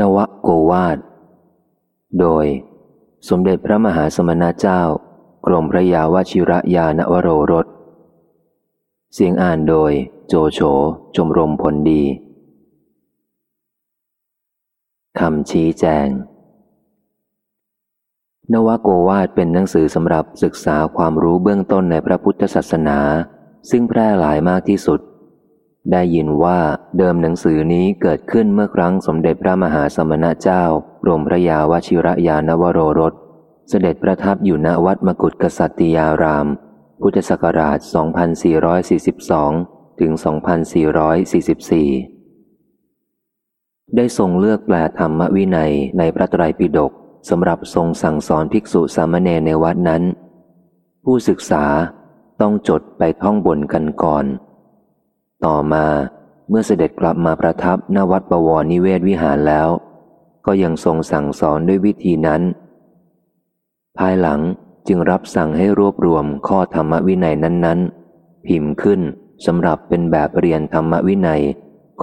นวโกวาด โดย สมเด็จพระมหาสมณเจ้า กรมพระยาวชิระยานวโรรส เสียงอ่านโดยโจโฉจมรมผลดีคำชี้แจง นวโกวาดเป็นหนังสือสำหรับศึกษาความรู้เบื้องต้นในพระพุทธศาสนา ซึ่งแพร่หลายมากที่สุด ได้ยินว่าเดิมหนังสือนี้เกิดขึ้นเมื่อครั้งสมเด็จพระมหาสมณเจ้ากรมพระยาวชิระยานวโรรส เสด็จประทับอยู่ณวัดมกุฏกษัตริยาราม พุทธศักราช 2442 ถึง 2444 ได้ทรงเลือกแปลธรรมวินัยในพระไตรปิฎกสำหรับทรงสั่งสอนภิกษุสามเณรในวัดนั้น ผู้ศึกษาต้องจดไปท่องบนกันก่อน ต่อมาเมื่อเสด็จกลับมาประทับณวัดบวรนิเวศวิหารแล้ว ก็ยังทรงสั่งสอนด้วยวิธีนั้น ภายหลังจึงรับสั่งให้รวบรวมข้อธรรมวินัยนั้น ๆ พิมพ์ขึ้นสำหรับเป็นแบบเรียนธรรมวินัย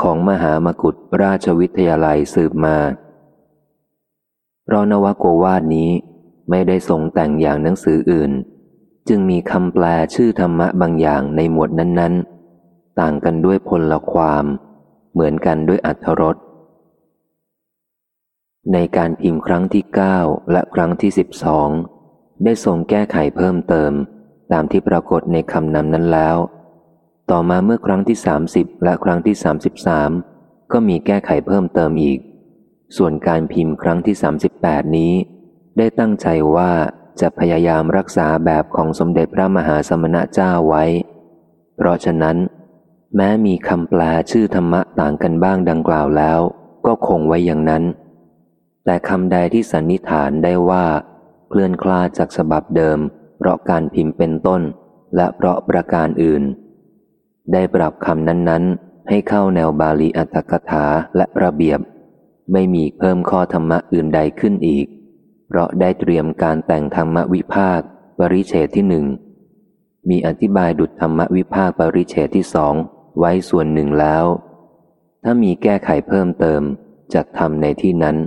ของมหามกุฏราชวิทยาลัยสืบมาเพราะนวโกวาดนี้ไม่ได้ทรงแต่งอย่างหนังสืออื่น จึงมีคำแปลชื่อธรรมะบางอย่างในหมวดนั้น ๆ ต่างกันด้วยพลความ เหมือนกันด้วยอัธรสในการพิมพ์ครั้งที่เก้าและครั้งที่สิบสองได้ทรงแก้ไขเพิ่มเติม ตามที่ปรากฏในคำนำนั้นแล้ว ต่อมาเมื่อครั้งที่สามสิบและครั้งที่สามสิบสามก็มีแก้ไขเพิ่มเติมอีก ส่วนการพิมพ์ครั้งที่สามสิบแปดนี้ ได้ตั้งใจว่าจะพยายามรักษาแบบของสมเด็จพระมหาสมณเจ้าไว้ เพราะฉะนั้น แม้มีคำแปลชื่อธรรมะต่างกันบ้างดังกล่าวแล้ว ก็คงไว้อย่างนั้น แต่คำใดที่สันนิษฐานได้ว่า เคลื่อนคลาดจากฉบับเดิม เพราะการพิมพ์เป็นต้น และเพราะประการอื่น ได้ปรับคำนั้นๆ ให้เข้าแนวบาลีอัตถกถาและระเบียบ ไม่มีเพิ่มข้อธรรมะอื่นใดขึ้นอีก เพราะได้เตรียมการแต่งธรรมวิภาคปริเฉทที่หนึ่งมีอธิบายดุจธรรมวิภาคปริเฉทที่สอง ไว้ส่วนหนึ่งแล้ว ถ้ามีแก้ไขเพิ่มเติมจะทำในที่นั้น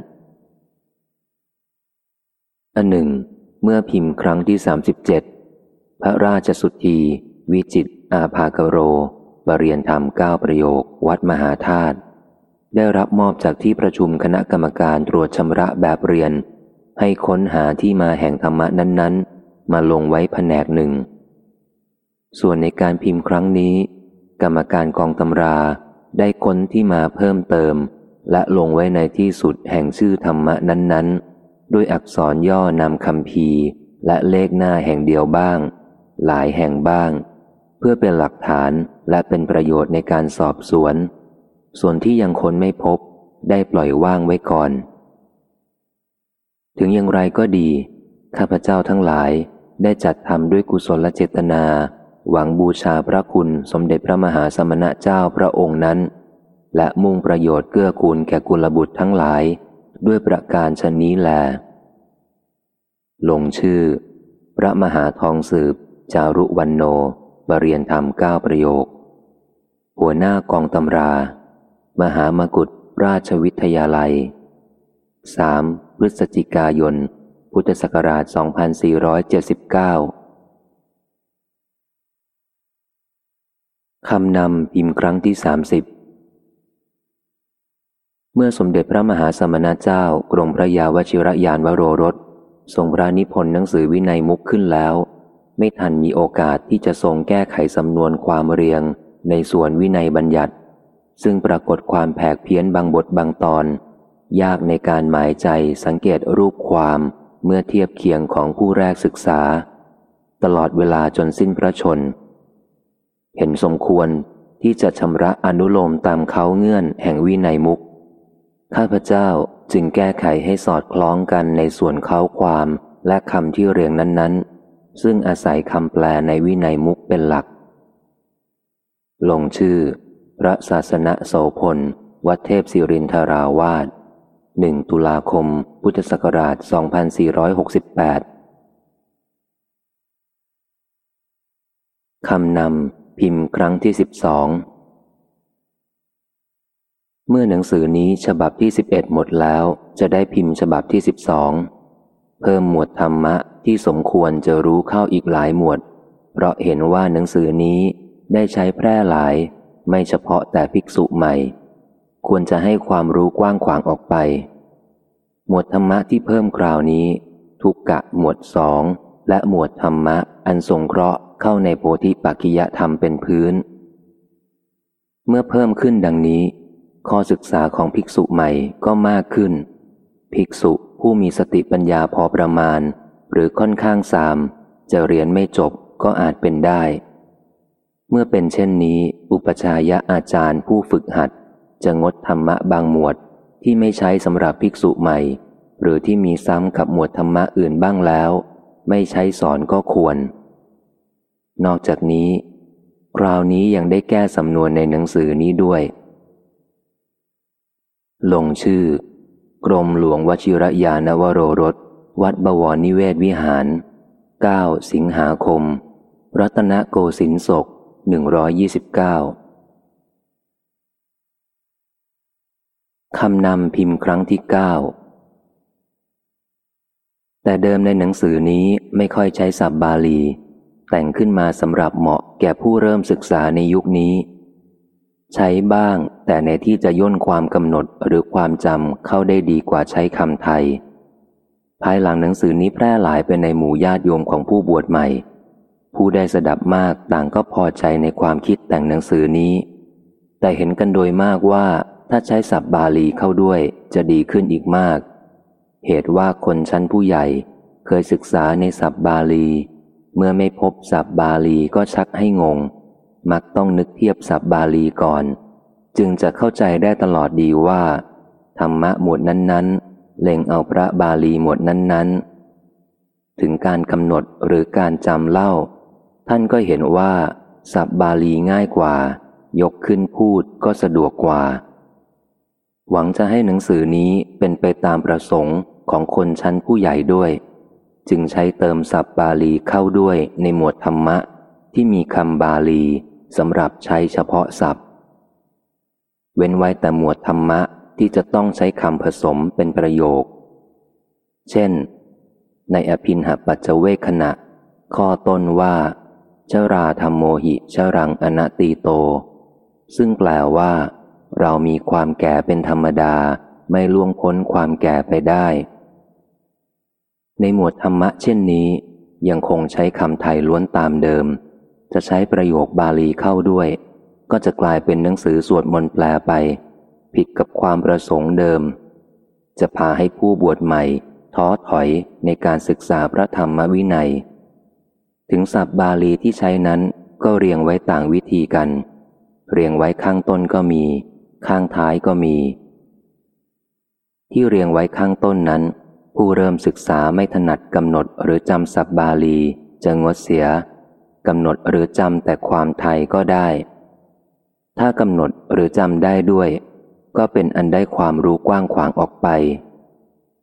อันหนึ่ง เมื่อพิมพ์ครั้งที่สามสิบเจ็ดพระราชสุธีวิจิตอาภากโรบเรียนธรรมเก้าประโยค วัดมหาธาตุได้รับมอบจากที่ประชุมคณะกรรมการตรวจชำระแบบเรียน ให้ค้นหาที่มาแห่งธรรมะนั้น ๆ มาลงไว้แผนกหนึ่ง ส่วนในการพิมพ์ครั้งนี้ กรรมการกองตำราได้ค้นที่มาเพิ่มเติม และลงไว้ในที่สุดแห่งชื่อธรรมะนั้น ๆ ด้วยอักษรย่อนำคำพีและเลขหน้าแห่งเดียวบ้าง หลายแห่งบ้าง เพื่อเป็นหลักฐานและเป็นประโยชน์ในการสอบสวน ส่วนที่ยังค้นไม่พบได้ปล่อยว่างไว้ก่อน ถึงอย่างไรก็ดี ข้าพเจ้าทั้งหลายได้จัดทำด้วยกุศลเจตนา หวังบูชาพระคุณสมเด็จพระมหาสมณะเจ้าพระองค์นั้น และมุ่งประโยชน์เกื้อกูลแก่กุลบุตรทั้งหลาย ด้วยประการชนนี้แล ลงชื่อ พระมหาทองสืบ จารุวันโนบเรียนธรรมเก้าประโยค หัวหน้ากองตำรา มหามกุฏราชวิทยาลัย 3. พฤศจิกายน พุทธศักราช 2479 คำนำพิมพ์ครั้งที่สามสิบเมื่อสมเด็จพระมหาสมณเจ้ากรมพระยาวชิรยานวโรรสทรงพระนิพนธ์หนังสือวินัยมุกขึ้นแล้ว ไม่ทันมีโอกาสที่จะทรงแก้ไขสำนวนความเรียงในส่วนวินัยบัญญัติ ซึ่งปรากฏความแผกเพี้ยนบางบทบางตอน ยากในการหมายใจสังเกตรูปความเมื่อเทียบเคียงของผู้แรกศึกษา ตลอดเวลาจนสิ้นพระชน เห็นสมควรที่จะชำระอนุโลมตามเขาเงื่อนแห่งวินัยมุก ข้าพเจ้าจึงแก้ไขให้สอดคล้องกันในส่วนเขาความและคำที่เรียงนั้นๆ ซึ่งอาศัยคำแปลในวินัยมุกเป็นหลัก ลงชื่อ พระศาสนโสพล วัดเทพศิรินทราวาสหนึ่งตุลาคม พุทธศักราช 2468 คำนำ พิมพ์ครั้งที่สิบสองเมื่อหนังสือนี้ฉบับที่สิบเอ็ดหมดแล้ว จะได้พิมพ์ฉบับที่สิบสองเพิ่มหมวดธรรมะที่สมควรจะรู้เข้าอีกหลายหมวด เพราะเห็นว่าหนังสือนี้ได้ใช้แพร่หลาย ไม่เฉพาะแต่ภิกษุใหม่ ควรจะให้ความรู้กว้างขวางออกไป หมวดธรรมะที่เพิ่มคราวนี้ ทุกกะหมวดสองและหมวดธรรมะอันสงเคราะห์ เข้าในโพธิปัจกิยธรรมเป็นพื้น เมื่อเพิ่มขึ้นดังนี้ ข้อศึกษาของภิกษุใหม่ก็มากขึ้น ภิกษุผู้มีสติปัญญาพอประมาณ หรือค่อนข้างสาม จะเรียนไม่จบก็อาจเป็นได้ เมื่อเป็นเช่นนี้ อุปชายะอาจารย์ผู้ฝึกหัด จะงดธรรมะบางหมวดที่ไม่ใช้สำหรับภิกษุใหม่ หรือที่มีซ้ำกับหมวดธรรมะอื่นบ้างแล้ว ไม่ใช้สอนก็ควร นอกจากนี้คราวนี้ยังได้แก้สำนวนในหนังสือนี้ด้วย ลงชื่อ กรมหลวงวชิรยานวโรรส วัดบวรนิเวศวิหาร 9 สิงหาคม รัตนโกสินศก 129 คำนำพิมพ์ครั้งที่เก้าแต่เดิมในหนังสือนี้ไม่ค่อยใช้ศัพท์บาลี แต่งขึ้นมาสำหรับเหมาะแก่ผู้เริ่มศึกษาในยุคนี้ ใช้บ้างแต่ในที่จะย่นความกำหนดหรือความจำเข้าได้ดีกว่าใช้คำไทย ภายหลังหนังสือนี้แพร่หลายไปในหมู่ญาติโยมของผู้บวชใหม่ ผู้ได้สดับมากต่างก็พอใจในความคิดแต่งหนังสือนี้ แต่เห็นกันโดยมากว่าถ้าใช้ศัพท์บาลีเข้าด้วยจะดีขึ้นอีกมาก เหตุว่าคนชั้นผู้ใหญ่เคยศึกษาในศัพท์บาลี เมื่อไม่พบศัพท์บาลีก็ชักให้งง มักต้องนึกเทียบศัพท์บาลีก่อน จึงจะเข้าใจได้ตลอดดีว่า ธรรมะหมวดนั้นๆ เล็งเอาพระบาลีหมวดนั้นๆ ถึงการกำหนดหรือการจำเล่า ท่านก็เห็นว่าศัพท์บาลีง่ายกว่า ยกขึ้นพูดก็สะดวกกว่า หวังจะให้หนังสือนี้เป็นไปตามประสงค์ของคนชั้นผู้ใหญ่ด้วย จึงใช้เติมศัพท์บาลีเข้าด้วยในหมวดธรรมะ ที่มีคำบาลีสำหรับใช้เฉพาะศัพท์ เว้นไว้แต่หมวดธรรมะที่จะต้องใช้คำผสมเป็นประโยค เช่น ในอภินหปัจเจเวขณะ ข้อต้นว่าเจราธรรมโมหิเจรังอนัตีโต ซึ่งแปลว่า เรามีความแก่เป็นธรรมดาไม่ล่วงพ้นความแก่ไปได้ ในหมวดธรรมะเช่นนี้ ยังคงใช้คำไทยล้วนตามเดิม จะใช้ประโยคบาลีเข้าด้วย ก็จะกลายเป็นหนังสือสวดมนต์แปลไป ผิดกับความประสงค์เดิม จะพาให้ผู้บวชใหม่ ท้อถอยในการศึกษาพระธรรมวินัย ถึงศัพท์บาลีที่ใช้นั้นก็เรียงไว้ต่างวิธีกัน เรียงไว้ข้างต้นก็มี ข้างท้ายก็มี ที่เรียงไว้ข้างต้นนั้น ผู้เริ่มศึกษาไม่ถนัดกำหนดหรือจำศัพท์บาลีจะงดเสียกำหนดหรือจำแต่ความไทยก็ได้ ถ้ากำหนดหรือจำได้ด้วย ก็เป็นอันได้ความรู้กว้างขวางออกไป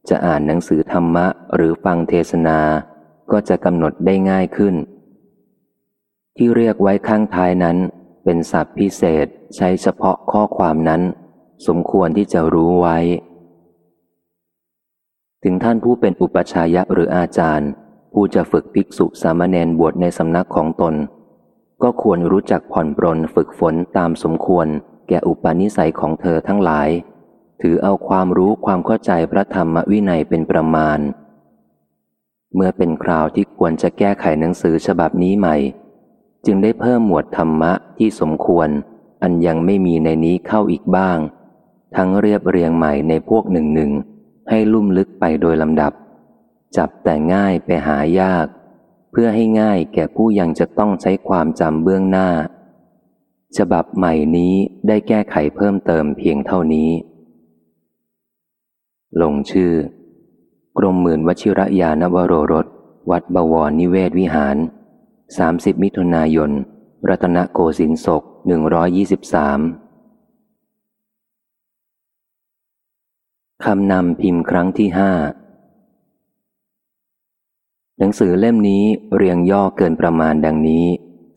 จะอ่านหนังสือธรรมะหรือฟังเทศนา ก็จะกำหนดได้ง่ายขึ้น ที่เรียกไว้ข้างท้ายนั้น เป็นศัพท์พิเศษใช้เฉพาะข้อความนั้น สมควรที่จะรู้ไว้ ถึงท่านผู้เป็นอุปชายะหรืออาจารย์ ผู้จะฝึกภิกษุสามเณรบวชในสำนักของตน ก็ควรรู้จักผ่อนปรนฝึกฝนตามสมควร แก่อุปนิสัยของเธอทั้งหลาย ถือเอาความรู้ความเข้าใจพระธรรมวินัยเป็นประมาณ เมื่อเป็นคราวที่ควรจะแก้ไขหนังสือฉบับนี้ใหม่ จึงได้เพิ่มหมวดธรรมะที่สมควร อันยังไม่มีในนี้เข้าอีกบ้าง ทั้งเรียบเรียงใหม่ในพวกหนึ่งหนึ่ง ให้ลุ่มลึกไปโดยลำดับ จับแต่ง่ายไปหายาก เพื่อให้ง่ายแก่ผู้ยังจะต้องใช้ความจำเบื้องหน้า ฉบับใหม่นี้ได้แก้ไขเพิ่มเติมเพียงเท่านี้ ลงชื่อ กรมหมื่นวชิระยานวโรรส วัดบวรนิเวศวิหาร 30 มิถุนายน รัตนโกสินทร์ศก123 คำนำพิมพ์ครั้งที่ห้าหนังสือเล่มนี้เรียงย่อเกินประมาณดังนี้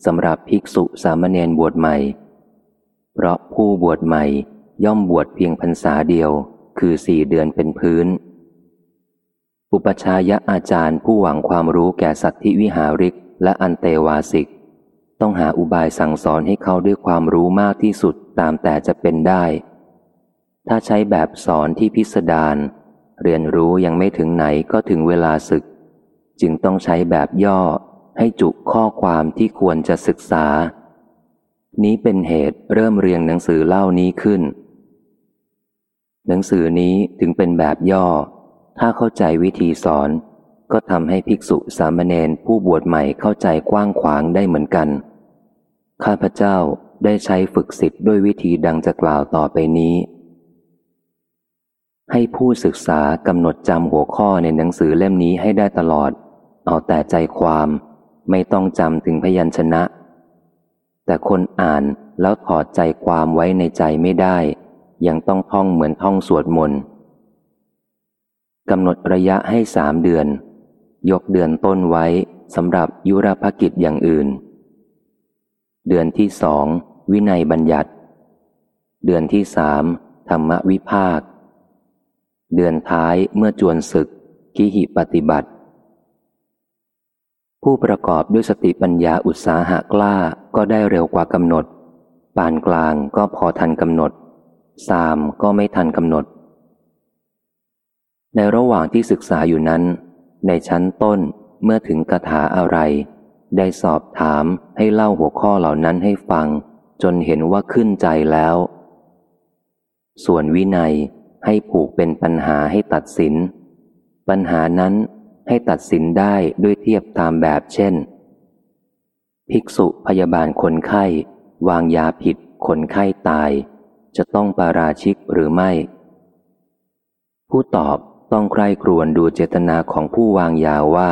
สำหรับภิกษุสามเณรบวชใหม่ เพราะผู้บวชใหม่ย่อมบวชเพียงพรรษาเดียว คือสี่เดือนเป็นพื้น อุปชายะอาจารย์ผู้หวังความรู้แก่สัตธิวิหาริกและอันเตวาสิก ต้องหาอุบายสั่งสอนให้เขาด้วยความรู้มากที่สุดตามแต่จะเป็นได้ ถ้าใช้แบบสอนที่พิสดารเรียนรู้ยังไม่ถึงไหนก็ถึงเวลาศึก จึงต้องใช้แบบย่อให้จุข้อความที่ควรจะศึกษา นี้เป็นเหตุเริ่มเรียงหนังสือเล่านี้ขึ้น หนังสือนี้ถึงเป็นแบบย่อ ถ้าเข้าใจวิธีสอน ก็ทำให้ภิกษุสามเณรผู้บวชใหม่เข้าใจกว้างขวางได้เหมือนกัน ข้าพเจ้าได้ใช้ฝึกสิทธิ์ด้วยวิธีดังจะกล่าวต่อไปนี้ ให้ผู้ศึกษากำหนดจำหัวข้อในหนังสือเล่มนี้ให้ได้ตลอด เอาแต่ใจความไม่ต้องจำถึงพยัญชนะ แต่คนอ่านแล้วถอดใจความไว้ในใจไม่ได้ ยังต้องท่องเหมือนท่องสวดมนต์กำหนดระยะให้สามเดือน ยกเดือนต้นไว้สำหรับยุรภกิจอย่างอื่น เดือนที่สองวินัยบัญญัติ เดือนที่สามธรรมวิภาค เดือนท้ายเมื่อจวนศึก กิหิปฏิบัติ ผู้ประกอบด้วยสติปัญญาอุตสาหะกล้าก็ได้เร็วกว่ากำหนด ปานกลางก็พอทันกำหนด สามก็ไม่ทันกำหนด ในระหว่างที่ศึกษาอยู่นั้น ในชั้นต้นเมื่อถึงคาถาอะไร ได้สอบถามให้เล่าหัวข้อเหล่านั้นให้ฟัง จนเห็นว่าขึ้นใจแล้ว ส่วนวินัย ให้ผูกเป็นปัญหาให้ตัดสิน ปัญหานั้นให้ตัดสินได้ด้วยเทียบตามแบบเช่น ภิกษุพยาบาลคนไข้ วางยาผิด คนไข้ตาย จะต้องปาราชิกหรือไม่ ผู้ตอบต้องใคร่ครวญดูเจตนาของผู้วางยาว่า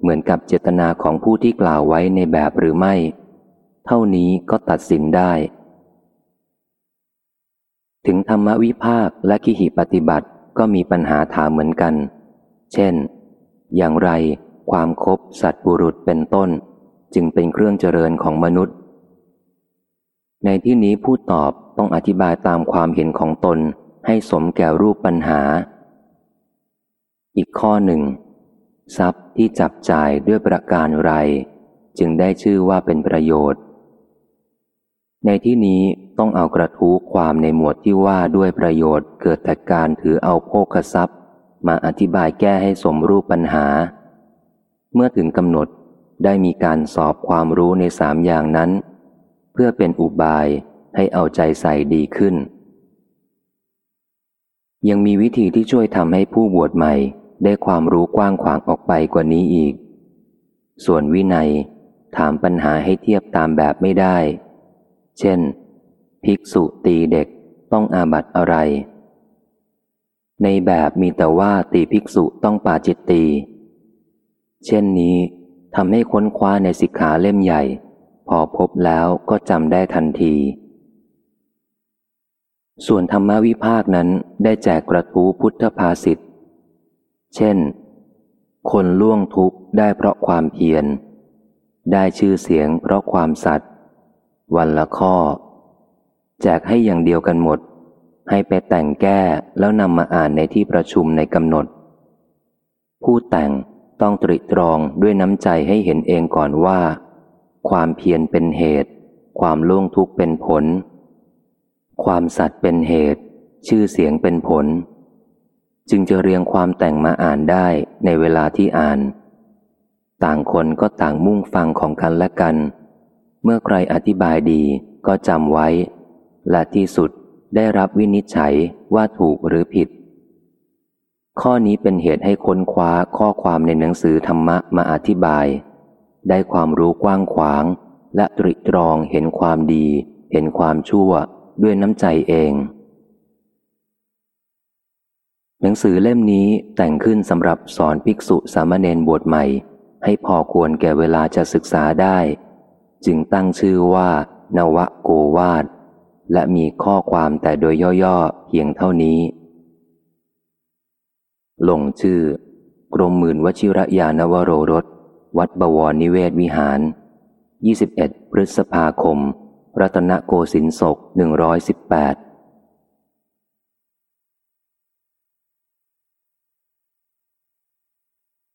เหมือนกับเจตนาของผู้ที่กล่าวไว้ในแบบหรือไม่ เท่านี้ก็ตัดสินได้ ถึงธรรมวิภาคและกิหิปฏิบัติก็มีปัญหาถามเหมือนกัน เช่น อย่างไรความคบสัตว์บุรุษเป็นต้น จึงเป็นเครื่องเจริญของมนุษย์ ในที่นี้ผู้ตอบต้องอธิบายตามความเห็นของตนให้สมแก่รูปปัญหา อีกข้อหนึ่ง ทรัพย์ที่จับจ่ายด้วยประการไร จึงได้ชื่อว่าเป็นประโยชน์ ในที่นี้ต้องเอากระทู้ความในหมวดที่ว่าด้วยประโยชน์เกิดแต่การถือเอาโภคทรัพย์ มาอธิบายแก้ให้สมรูปปัญหา เมื่อถึงกำหนดได้มีการสอบความรู้ในสามอย่างนั้น เพื่อเป็นอุบายให้เอาใจใส่ดีขึ้น ยังมีวิธีที่ช่วยทำให้ผู้บวชใหม่ ได้ความรู้กว้างขวางออกไปกว่านี้อีก ส่วนวินัยถามปัญหาให้เทียบตามแบบไม่ได้ เช่น ภิกษุตีเด็กต้องอาบัตอะไร ในแบบมีแต่ว่าตีภิกษุต้องปาจิตตี เช่นนี้ทำให้ค้นคว้าในสิกขาเล่มใหญ่ พอพบแล้วก็จำได้ทันที ส่วนธรรมวิภาคนั้นได้แจกกระทู้พุทธภาษิตเช่น คนล่วงทุกข์ได้เพราะความเพียร ได้ชื่อเสียงเพราะความสัตย์ วันละข้อ แจกให้อย่างเดียวกันหมด ให้ไปแต่งแก้แล้วนำมาอ่านในที่ประชุมในกำหนด ผู้แต่งต้องตริตรองด้วยน้ำใจให้เห็นเองก่อนว่า ความเพียรเป็นเหตุ ความล่วงทุกข์เป็นผล ความสัตย์เป็นเหตุ ชื่อเสียงเป็นผล จึงจะเรียงความแต่งมาอ่านได้ในเวลาที่อ่าน ต่างคนก็ต่างมุ่งฟังของกันและกัน เมื่อใครอธิบายดีก็จำไว้ และที่สุดได้รับวินิจฉัยว่าถูกหรือผิด ข้อนี้เป็นเหตุให้ค้นคว้าข้อความในหนังสือธรรมะมาอธิบาย ได้ความรู้กว้างขวาง และตริตรองเห็นความดี เห็นความชั่วด้วยน้ำใจเอง หนังสือเล่มนี้แต่งขึ้นสำหรับสอนภิกษุสามเณรบวชใหม่ ให้พอควรแก่เวลาจะศึกษาได้ จึงตั้งชื่อว่า นวโกวาดและมีข้อความแต่โดยย่อๆเพียงเท่านี้ ลงชื่อ กรมหมื่นวชิระยานวโรรส วัดบวรนิเวศวิหาร 21 พฤษภาคม รัตนโกสินศก118